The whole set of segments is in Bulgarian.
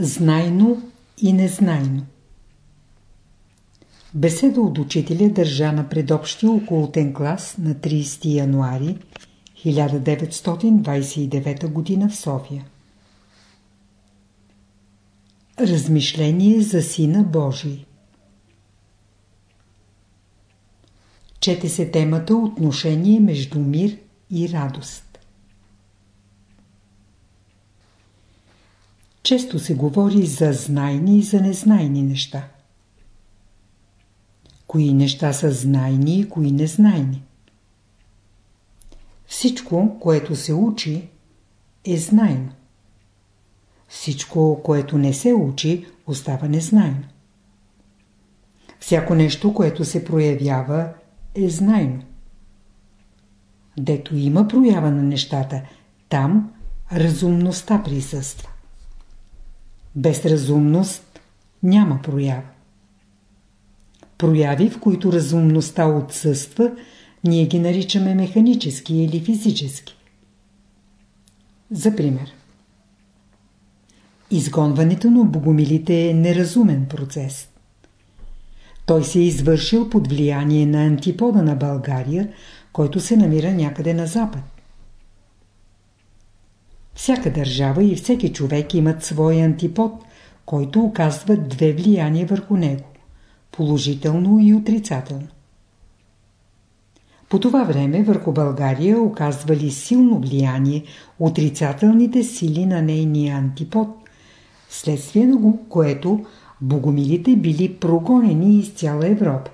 Знайно и незнайно Беседа от учителя държа на предобщия околотен клас на 30 януари 1929 г. в София. Размишление за Сина Божий Чете се темата Отношение между мир и радост. Често се говори за знайни и за незнайни неща. Кои неща са знайни и кои незнайни? Всичко, което се учи, е знайно. Всичко, което не се учи, остава незнайно. Всяко нещо, което се проявява, е знайно. Дето има проява на нещата, там разумността присъства. Без разумност няма проява. Прояви, в които разумността отсъства, ние ги наричаме механически или физически. За пример. Изгонването на богомилите е неразумен процес. Той се е извършил под влияние на антипода на България, който се намира някъде на запад. Всяка държава и всеки човек имат свой антипод, който оказва две влияния върху него – положително и отрицателно. По това време върху България оказвали силно влияние отрицателните сили на нейния антипод, следствие на което богомилите били прогонени из цяла Европа.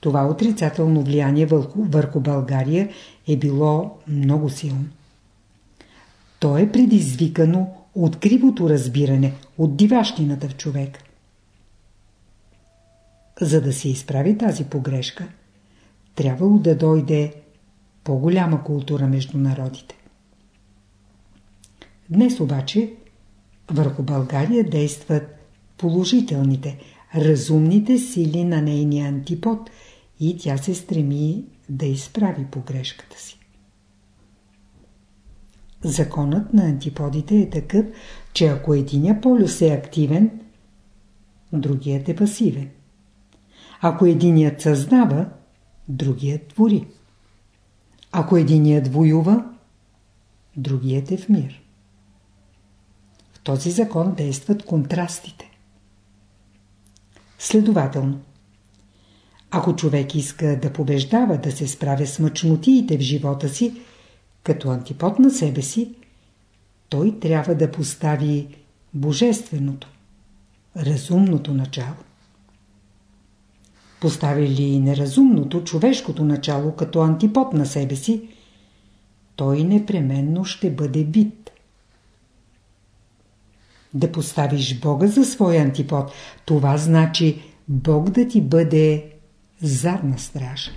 Това отрицателно влияние върху България е било много силно. То е предизвикано от кривото разбиране, от диващината в човек. За да се изправи тази погрешка, трябвало да дойде по-голяма култура между народите. Днес обаче върху България действат положителните, разумните сили на нейния антипод и тя се стреми да изправи погрешката си. Законът на антиподите е такъв, че ако единия полюс е активен, другият е пасивен. Ако единият създава, другият твори. Ако единият воюва, другият е в мир. В този закон действат контрастите. Следователно, ако човек иска да побеждава, да се справя с мъчнотиите в живота си, като антипод на себе си, той трябва да постави божественото, разумното начало. Постави ли неразумното, човешкото начало като антипод на себе си, той непременно ще бъде бит. Да поставиш Бога за свой антипод, това значи Бог да ти бъде задна стража.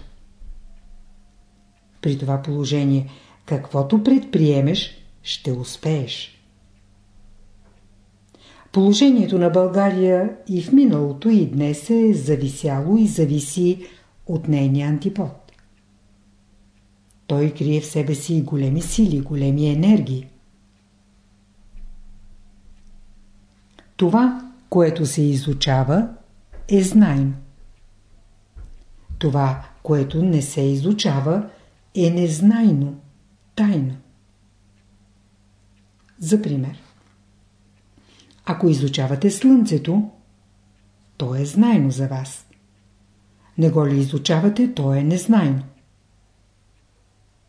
При това положение, каквото предприемеш, ще успееш. Положението на България и в миналото и днес е зависяло и зависи от нейния антипод. Той крие в себе си големи сили, големи енергии. Това, което се изучава, е знаем. Това, което не се изучава, е незнайно, тайно. За пример. Ако изучавате Слънцето, то е знайно за вас. Не го ли изучавате, то е незнайно.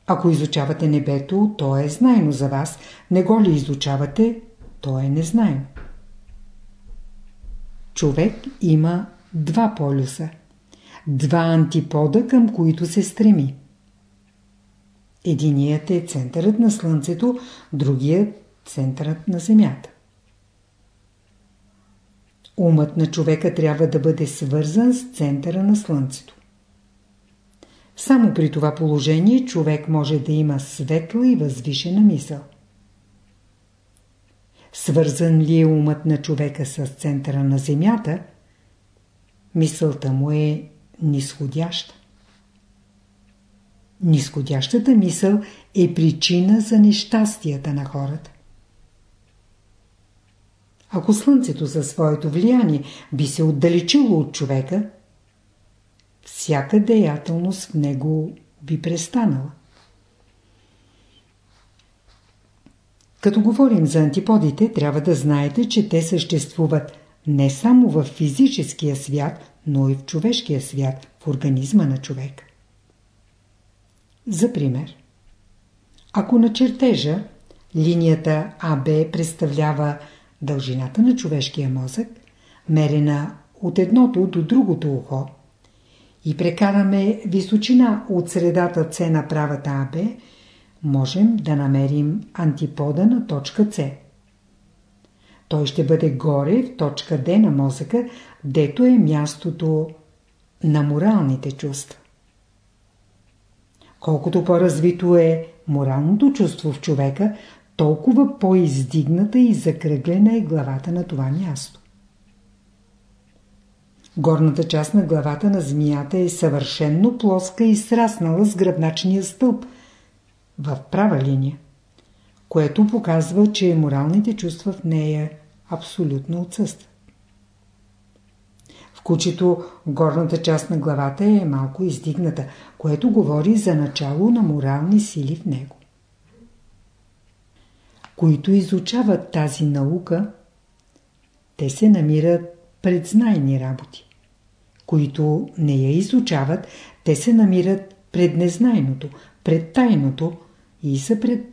Ако изучавате небето, то е знайно за вас. Не го ли изучавате, то е незнайно. Човек има два полюса. Два антипода, към които се стреми. Единият е центърът на Слънцето, другият – центърът на Земята. Умът на човека трябва да бъде свързан с центъра на Слънцето. Само при това положение човек може да има светла и възвишена мисъл. Свързан ли е умът на човека с центъра на Земята, мисълта му е нисходяща. Нисходящата мисъл е причина за нещастията на хората. Ако Слънцето със своето влияние би се отдалечило от човека, всяка деятелност в него би престанала. Като говорим за антиподите, трябва да знаете, че те съществуват не само в физическия свят, но и в човешкия свят, в организма на човек. За пример, ако на чертежа линията АБ представлява дължината на човешкия мозък, мерена от едното до другото ухо, и прекараме височина от средата С на правата АБ, можем да намерим антипода на точка С. Той ще бъде горе в точка Д на мозъка, дето е мястото на моралните чувства. Колкото по-развито е моралното чувство в човека, толкова по-издигната и закръглена е главата на това място. Горната част на главата на змията е съвършенно плоска и сраснала с гръбначния стълб в права линия, което показва, че моралните чувства в нея абсолютно отсъстват. Кучето горната част на главата е малко издигната, което говори за начало на морални сили в него. Които изучават тази наука, те се намират пред знайни работи. Които не я изучават, те се намират пред незнайното, пред тайното и са пред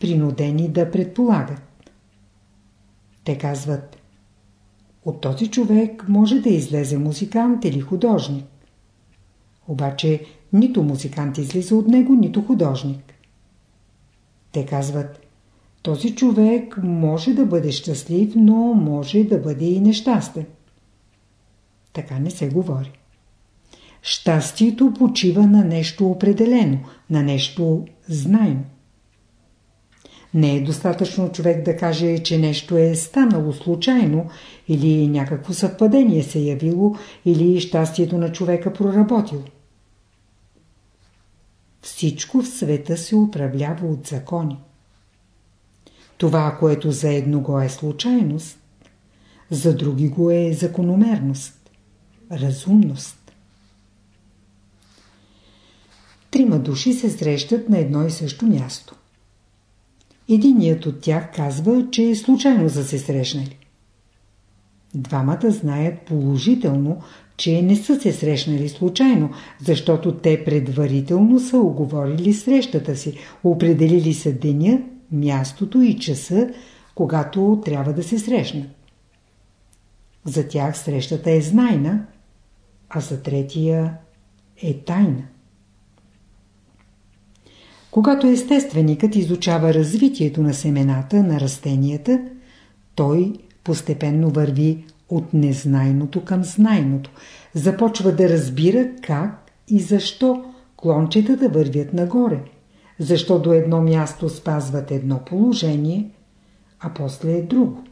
принудени да предполагат. Те казват, от този човек може да излезе музикант или художник. Обаче нито музикант излиза от него, нито художник. Те казват, този човек може да бъде щастлив, но може да бъде и нещастен. Така не се говори. Щастието почива на нещо определено, на нещо знайно. Не е достатъчно човек да каже, че нещо е станало случайно или някакво съвпадение се явило или щастието на човека проработило. Всичко в света се управлява от закони. Това, което за едно го е случайност, за други го е закономерност, разумност. Трима души се срещат на едно и също място. Единият от тях казва, че е случайно са се срещнали. Двамата знаят положително, че не са се срещнали случайно, защото те предварително са оговорили срещата си, определили са деня, мястото и часа, когато трябва да се срещнат. За тях срещата е знайна, а за третия е тайна. Когато естественикът изучава развитието на семената, на растенията, той постепенно върви от незнайното към знайното. Започва да разбира как и защо клончетата вървят нагоре. Защо до едно място спазват едно положение, а после е друго.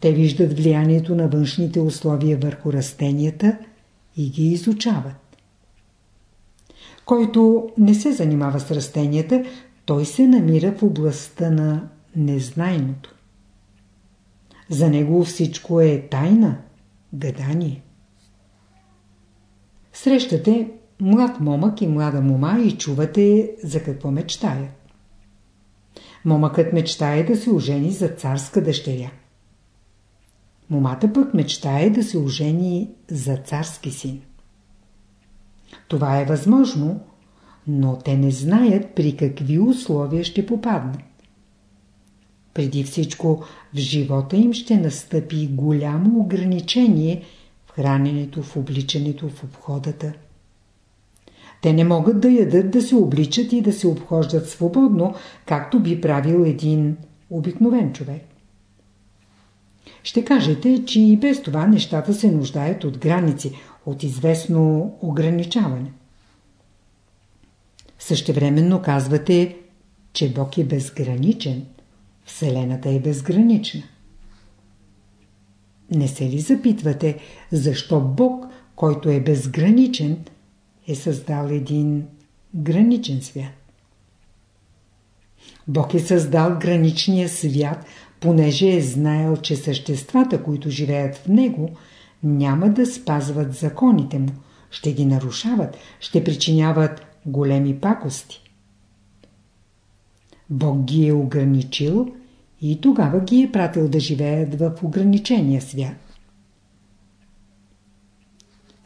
Те виждат влиянието на външните условия върху растенията и ги изучават. Който не се занимава с растенията, той се намира в областта на незнайното. За него всичко е тайна, гадание. Срещате млад момък и млада мома и чувате за какво мечтаят. Момъкът мечтае да се ожени за царска дъщеря. Момата пък мечтае да се ожени за царски син. Това е възможно, но те не знаят при какви условия ще попаднат. Преди всичко в живота им ще настъпи голямо ограничение в храненето, в обличането, в обходата. Те не могат да ядат, да се обличат и да се обхождат свободно, както би правил един обикновен човек. Ще кажете, че и без това нещата се нуждаят от граници, от известно ограничаване. Същевременно казвате, че Бог е безграничен, Вселената е безгранична. Не се ли запитвате, защо Бог, който е безграничен, е създал един граничен свят? Бог е създал граничния свят понеже е знаел, че съществата, които живеят в него, няма да спазват законите му, ще ги нарушават, ще причиняват големи пакости. Бог ги е ограничил и тогава ги е пратил да живеят в ограничения свят.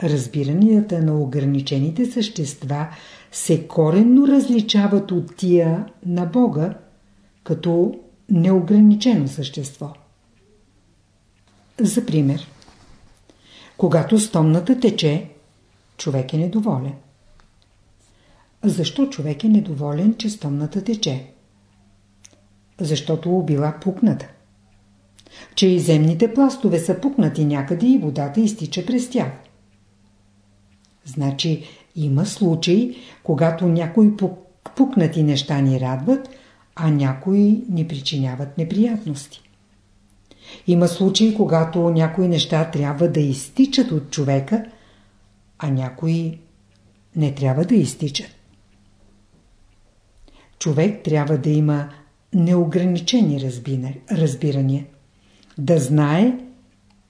Разбиранията на ограничените същества се коренно различават от тия на Бога, като неограничено същество. За пример, когато стомната тече, човек е недоволен. Защо човек е недоволен, че стомната тече? Защото била пукната. Че и земните пластове са пукнати някъде и водата изтича през тях. Значи има случаи, когато някои пукнати неща ни радват, а някои ни причиняват неприятности. Има случаи, когато някои неща трябва да изтичат от човека, а някои не трябва да изтичат. Човек трябва да има неограничени разбирания, да знае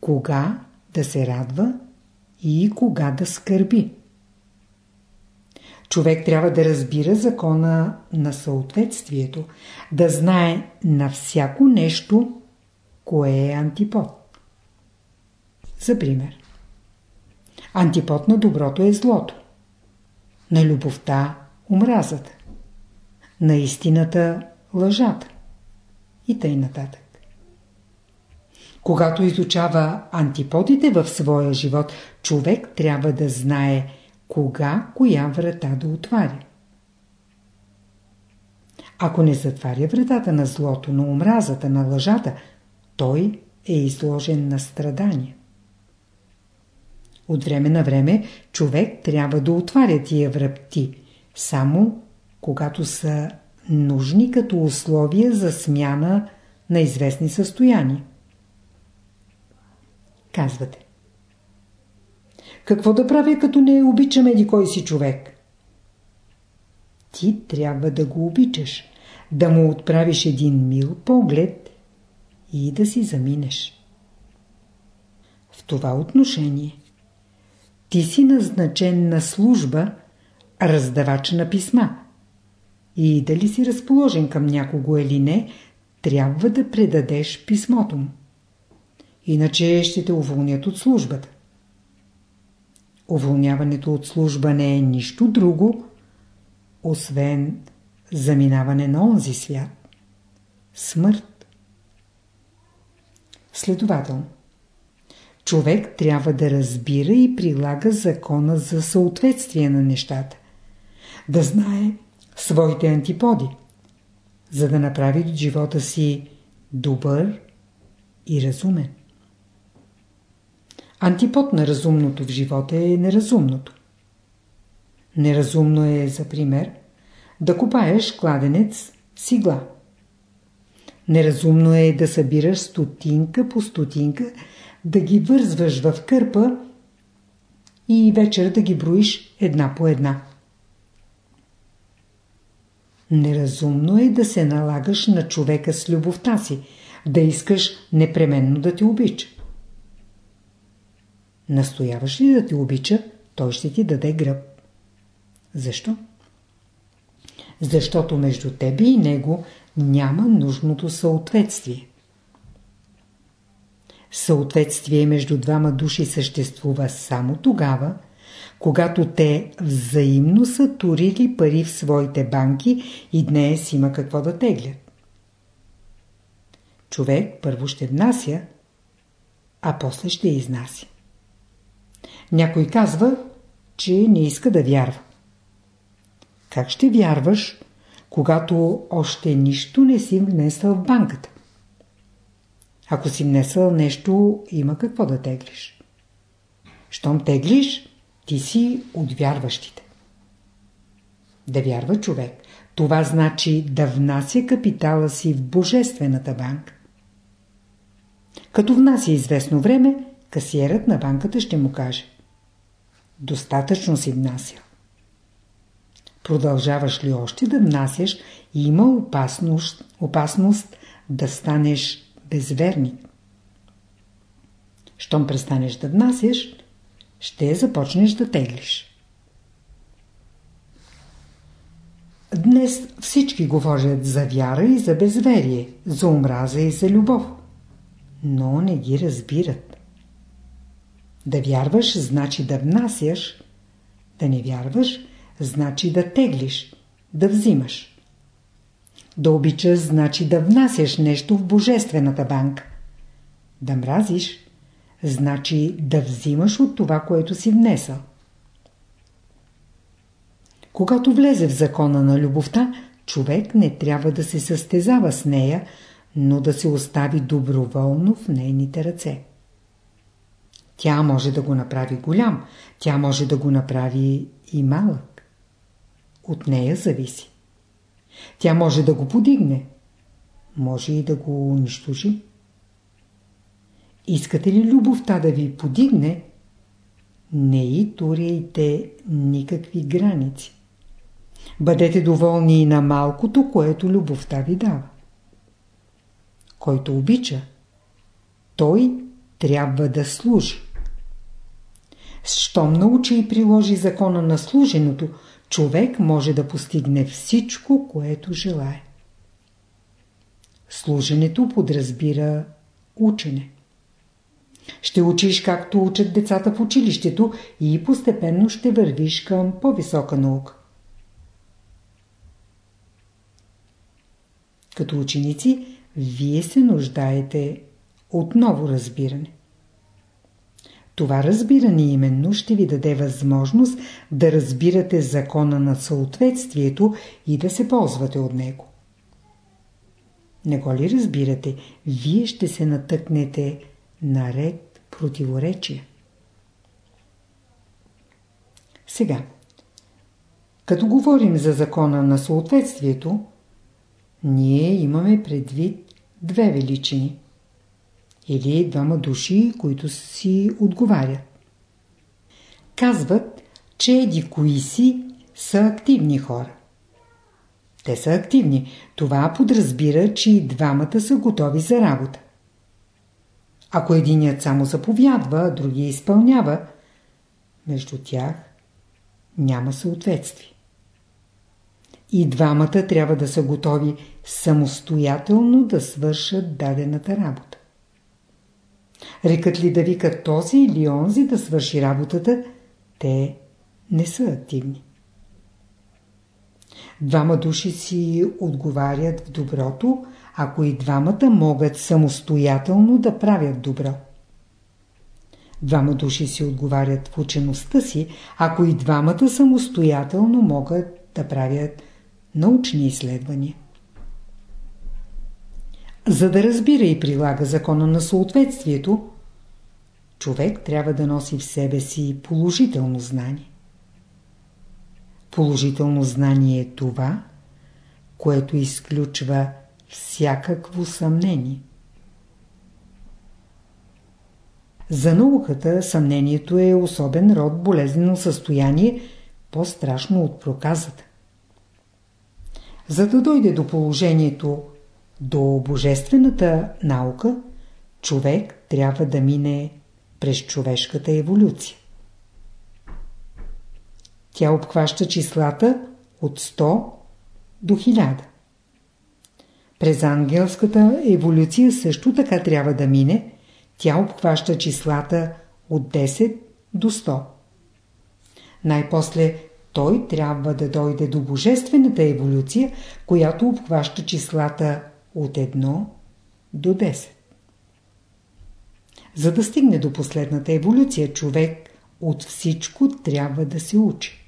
кога да се радва и кога да скърби. Човек трябва да разбира закона на съответствието, да знае на всяко нещо, кое е антипод. За пример. Антипод на доброто е злото. На любовта – омразата. На истината – лъжата. И тъй нататък. Когато изучава антиподите в своя живот, човек трябва да знае кога коя врата да отваря. Ако не затваря вратата на злото, на омразата, на лъжата, той е изложен на страдания. От време на време човек трябва да отваря тия врати, само когато са нужни като условия за смяна на известни състояния. Казвате. Какво да правя, като не обичам еди кой си човек? Ти трябва да го обичаш, да му отправиш един мил поглед и да си заминеш. В това отношение ти си назначен на служба, раздавач на писма. И дали си разположен към някого или не, трябва да предадеш писмото му. Иначе ще те уволнят от службата. Уволняването от служба не е нищо друго, освен заминаване на онзи свят. Смърт. Следователно, човек трябва да разбира и прилага закона за съответствие на нещата. Да знае своите антиподи, за да направи от живота си добър и разумен. Антипод на разумното в живота е неразумното. Неразумно е, за пример, да купаеш кладенец с игла. Неразумно е да събираш стотинка по стотинка, да ги вързваш в кърпа и вечер да ги броиш една по една. Неразумно е да се налагаш на човека с любовта си, да искаш непременно да те обича. Настояваш ли да те обича, той ще ти даде гръб. Защо? Защото между тебе и него няма нужното съответствие. Съответствие между двама души съществува само тогава, когато те взаимно са турили пари в своите банки и днес има какво да теглят. Човек първо ще внася, а после ще изнася. Някой казва, че не иска да вярва. Как ще вярваш, когато още нищо не си внесъл в банката? Ако си внесъл нещо, има какво да теглиш. Щом теглиш, ти си от вярващите. Да вярва човек, това значи да внася капитала си в Божествената банка. Като внася известно време, касиерът на банката ще му каже достатъчно си внася. Продължаваш ли още да внасяш, има опасност, опасност да станеш безверник. Щом престанеш да внасяш, ще започнеш да теглиш. Днес всички говорят за вяра и за безверие, за омраза и за любов, но не ги разбират. Да вярваш значи да внасяш, да не вярваш значи да теглиш, да взимаш. Да обичаш значи да внасяш нещо в божествената банка. Да мразиш значи да взимаш от това, което си внесъл. Когато влезе в закона на любовта, човек не трябва да се състезава с нея, но да се остави доброволно в нейните ръце. Тя може да го направи голям, тя може да го направи и малък. От нея зависи. Тя може да го подигне, може и да го унищожи. Искате ли любовта да ви подигне? Не и туряйте никакви граници. Бъдете доволни и на малкото, което любовта ви дава. Който обича, той трябва да служи. Щом научи и приложи закона на служеното, човек може да постигне всичко, което желае. Служенето подразбира учене. Ще учиш както учат децата в училището и постепенно ще вървиш към по-висока наука. Като ученици, вие се нуждаете от ново разбиране. Това разбиране именно ще ви даде възможност да разбирате закона на съответствието и да се ползвате от него. Не го ли разбирате, вие ще се натъкнете на ред противоречия. Сега, като говорим за закона на съответствието, ние имаме предвид две величини. Или двама души, които си отговарят. Казват, че еди си са активни хора. Те са активни. Това подразбира, че и двамата са готови за работа. Ако единият само заповядва, другия изпълнява, между тях няма съответствие. И двамата трябва да са готови самостоятелно да свършат дадената работа. Рекат ли да викат този или онзи да свърши работата, те не са активни. Двама души си отговарят в доброто, ако и двамата могат самостоятелно да правят добро. Двама души си отговарят в учеността си, ако и двамата самостоятелно могат да правят научни изследвания. За да разбира и прилага закона на съответствието, човек трябва да носи в себе си положително знание. Положително знание е това, което изключва всякакво съмнение. За науката съмнението е особен род болезнено състояние, по-страшно от проказата. За да дойде до положението до божествената наука, човек трябва да мине през човешката еволюция. Тя обхваща числата от 100 до 1000. През ангелската еволюция също така трябва да мине. Тя обхваща числата от 10 до 100. Най-после той трябва да дойде до божествената еволюция, която обхваща числата от 1 до 10. За да стигне до последната еволюция, човек от всичко трябва да се учи.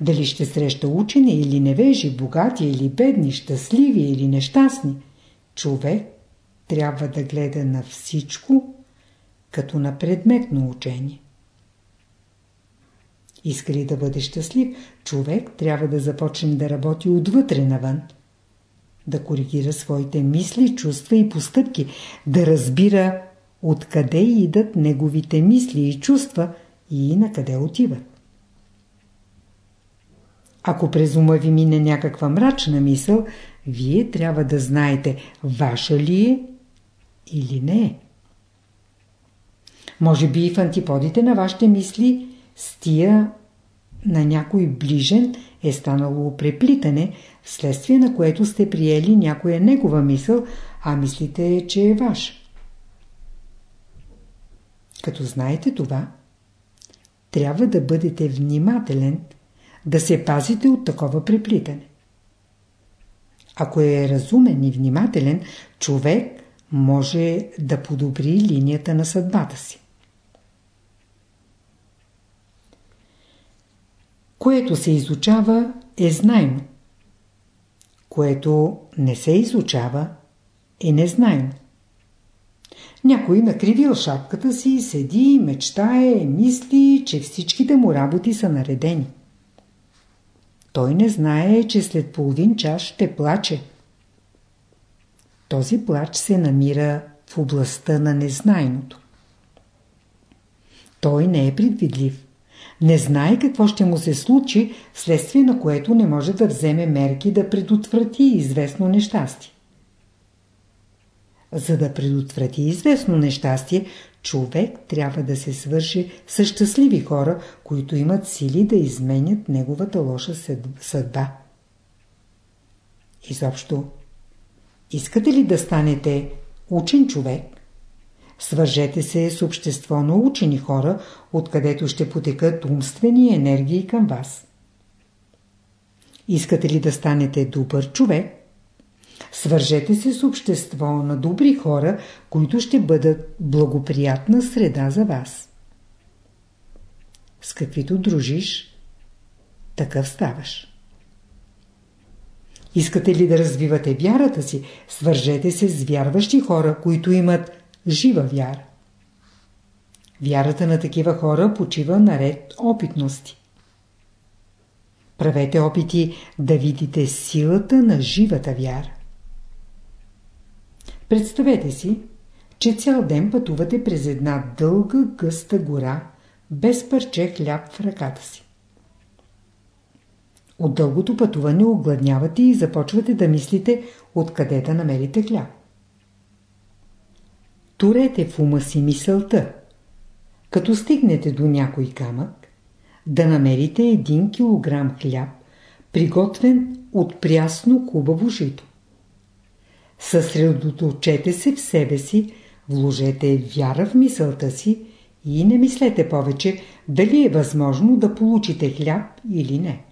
Дали ще среща учени или невежи, богати или бедни, щастливи или нещастни, човек трябва да гледа на всичко като на предметно учение. Иска ли да бъде щастлив, човек трябва да започне да работи отвътре навън. Да коригира своите мисли, чувства и постъпки, да разбира откъде идат неговите мисли и чувства и на къде отиват. Ако през ума ви мине някаква мрачна мисъл, вие трябва да знаете, ваша ли е или не е. Може би и в антиподите на вашите мисли с тия на някой ближен е станало преплитане, вследствие на което сте приели някоя негова мисъл, а мислите, че е ваш. Като знаете това, трябва да бъдете внимателен, да се пазите от такова преплитане. Ако е разумен и внимателен, човек може да подобри линията на съдбата си. Което се изучава е знайно. Което не се изучава е незнайно. Някой накривил шапката си, седи, мечтае, мисли, че всичките му работи са наредени. Той не знае, че след половин час ще плаче. Този плач се намира в областта на незнайното. Той не е предвидлив. Не знае какво ще му се случи, вследствие на което не може да вземе мерки да предотврати известно нещастие. За да предотврати известно нещастие, човек трябва да се свърши с щастливи хора, които имат сили да изменят неговата лоша съдба. Изобщо, искате ли да станете учен човек? Свържете се с общество на учени хора, откъдето ще потекат умствени енергии към вас. Искате ли да станете добър човек? Свържете се с общество на добри хора, които ще бъдат благоприятна среда за вас. С каквито дружиш, такъв ставаш. Искате ли да развивате вярата си, свържете се с вярващи хора, които имат жива вяра. Вярата на такива хора почива наред опитности. Правете опити да видите силата на живата вяра. Представете си, че цял ден пътувате през една дълга, гъста гора, без парче хляб в ръката си. От дългото пътуване огладнявате и започвате да мислите откъде да намерите хляб. Турете в ума си мисълта. Като стигнете до някой камък, да намерите един килограм хляб, приготвен от прясно хубаво жито. Съсредоточете се в себе си, вложете вяра в мисълта си и не мислете повече дали е възможно да получите хляб или не.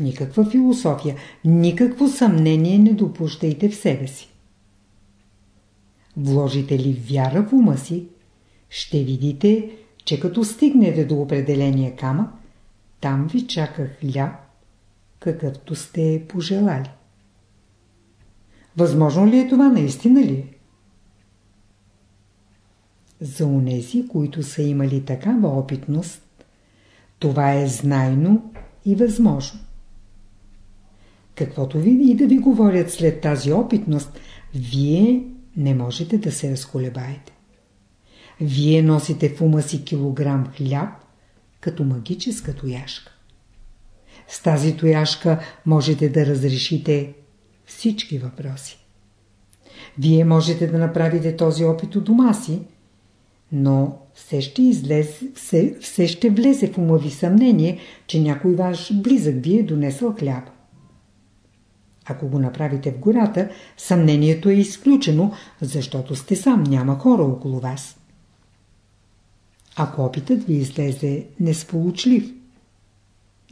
Никаква философия, никакво съмнение не допущайте в себе си. Вложите ли вяра в ума си, ще видите, че като стигнете до определения камък, там ви чака хляб, какъвто сте пожелали. Възможно ли е това наистина ли? За унези, които са имали такава опитност, това е знайно и възможно. Каквото ви и да ви говорят след тази опитност, вие не можете да се разколебаете. Вие носите в ума си килограм хляб, като магическа тояшка. С тази тояшка можете да разрешите всички въпроси. Вие можете да направите този опит у дома си, но все ще, излез, все, все ще влезе в ума ви съмнение, че някой ваш близък ви е донесъл хляб. Ако го направите в гората, съмнението е изключено, защото сте сам, няма хора около вас. Ако опитът ви излезе несполучлив,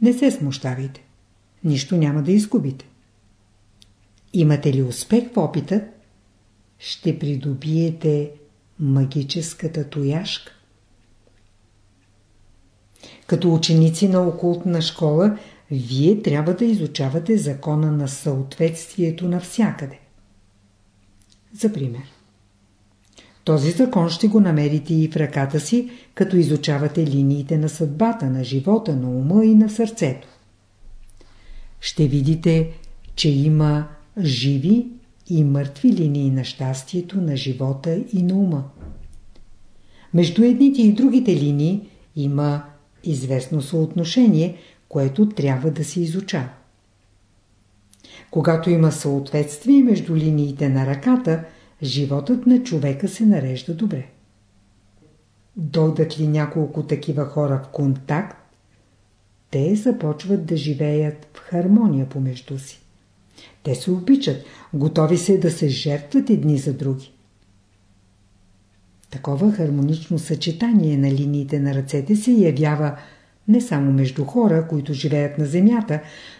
не се смущавайте. Нищо няма да изгубите. Имате ли успех в опита, ще придобиете магическата тояшка. Като ученици на окултна школа, вие трябва да изучавате закона на съответствието навсякъде. За пример. Този закон ще го намерите и в ръката си, като изучавате линиите на съдбата, на живота, на ума и на сърцето. Ще видите, че има живи и мъртви линии на щастието, на живота и на ума. Между едните и другите линии има известно съотношение, което трябва да се изучава. Когато има съответствие между линиите на ръката, животът на човека се нарежда добре. Дойдат ли няколко такива хора в контакт, те започват да живеят в хармония помежду си. Те се обичат, готови се да се жертват едни за други. Такова хармонично съчетание на линиите на ръцете се явява не само между хора, които живеят на Земята,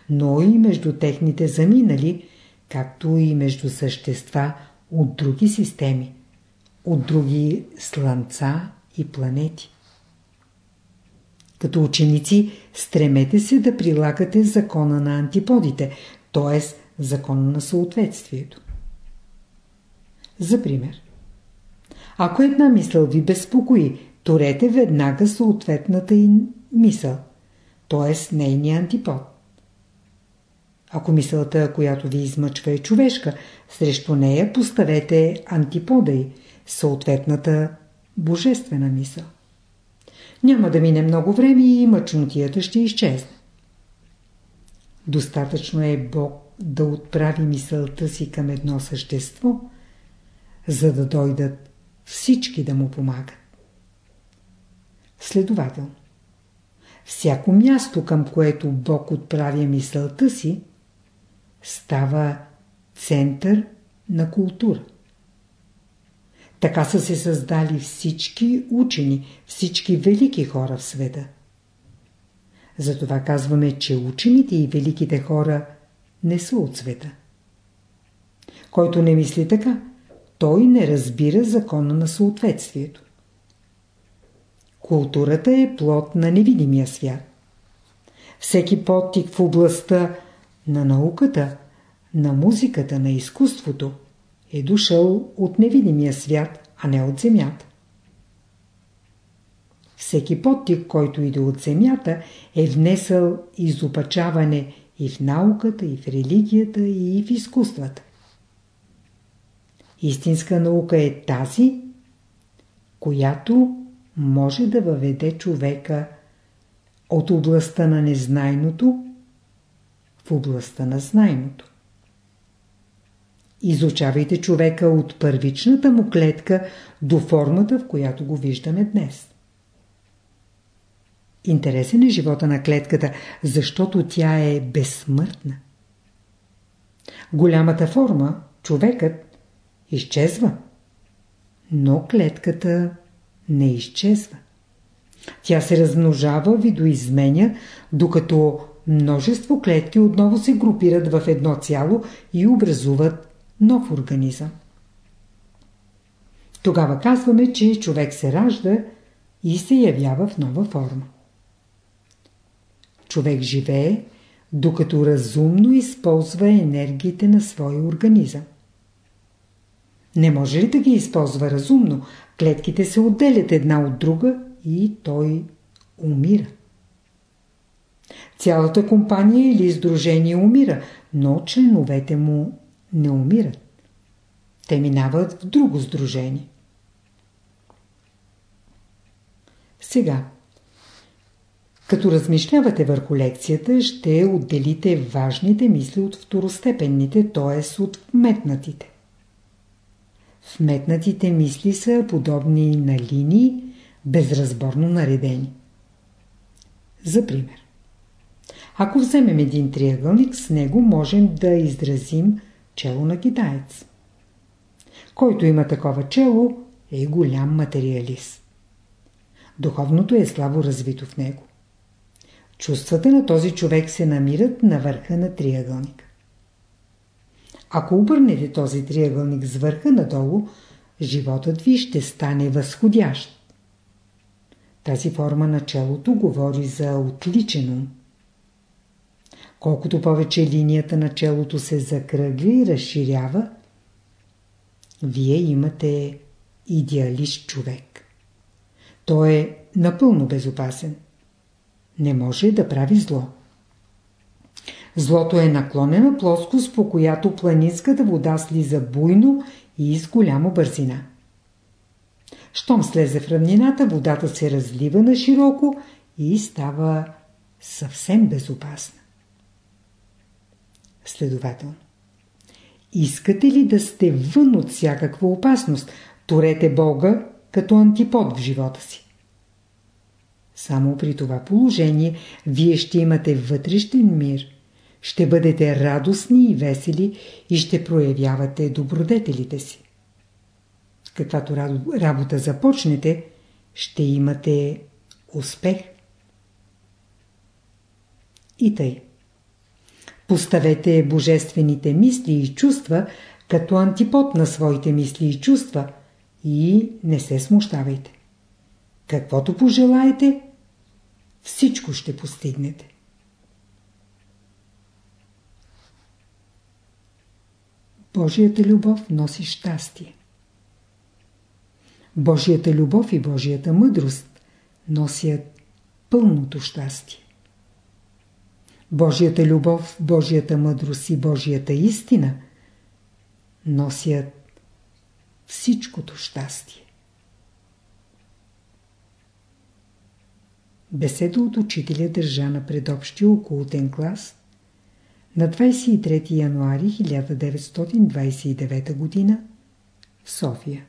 но и между техните заминали, както и между същества от други системи, от други слънца и планети. Като ученици, стремете се да прилагате закона на антиподите, т.е. закона на съответствието. За пример. Ако една мисъл ви безпокои, турете веднага съответната и мисъл, т.е. нейния антипод. Ако мисълта, която ви измъчва е човешка, срещу нея поставете антипода й, съответната божествена мисъл. Няма да мине много време и мъчнотията ще изчезне. Достатъчно е Бог да отправи мисълта си към едно същество, за да дойдат всички да му помагат. Следователно, всяко място, към което Бог отправя мисълта си, става център на култура. Така са се създали всички учени, всички велики хора в света. Затова казваме, че учените и великите хора не са от света. Който не мисли така, той не разбира закона на съответствието. Културата е плод на невидимия свят. Всеки подтик в областта на науката, на музиката, на изкуството е дошъл от невидимия свят, а не от земята. Всеки подтик, който иде от земята, е внесъл изопачаване и в науката, и в религията, и в изкуствата. Истинска наука е тази, която може да въведе човека от областта на незнайното в областта на знайното. Изучавайте човека от първичната му клетка до формата, в която го виждаме днес. Интересен е живота на клетката, защото тя е безсмъртна. Голямата форма, човекът, изчезва, но клетката не изчезва. Тя се размножава, видоизменя, докато множество клетки отново се групират в едно цяло и образуват нов организъм. Тогава казваме, че човек се ражда и се явява в нова форма. Човек живее, докато разумно използва енергиите на своя организъм. Не може ли да ги използва разумно, клетките се отделят една от друга и той умира. Цялата компания или издружение умира, но членовете му не умират. Те минават в друго сдружение. Сега, като размишлявате върху лекцията, ще отделите важните мисли от второстепенните, т.е. от вметнатите. Вметнатите мисли са подобни на линии, безразборно наредени. За пример. Ако вземем един триъгълник, с него можем да изразим чело на китаец. Който има такова чело, е голям материалист. Духовното е слабо развито в него. Чувствата на този човек се намират на върха на триъгълника. Ако обърнете този триъгълник с върха надолу, животът ви ще стане възходящ. Тази форма на челото говори за отличен. Колкото повече линията на челото се закръгли и разширява, вие имате идеалист човек. Той е напълно безопасен. Не може да прави зло. Злото е наклонена плоскост, по която планинската вода слиза буйно и с голяма бързина. Щом слезе в равнината, водата се разлива на широко и става съвсем безопасна. Следователно, искате ли да сте вън от всякаква опасност, турете Бога като антипод в живота си. Само при това положение вие ще имате вътрешен мир, ще бъдете радостни и весели и ще проявявате добродетелите си. Каквато работа започнете, ще имате успех. И тъй. Поставете божествените мисли и чувства като антипод на своите мисли и чувства и не се смущавайте. Каквото пожелаете, всичко ще постигнете. Божията любов носи щастие. Божията любов и Божията мъдрост носят пълното щастие. Божията любов, Божията мъдрост и Божията истина носят всичкото щастие. Беседа от учителя държа на предобщия окултен клас на 23 януари 1929 г. в София.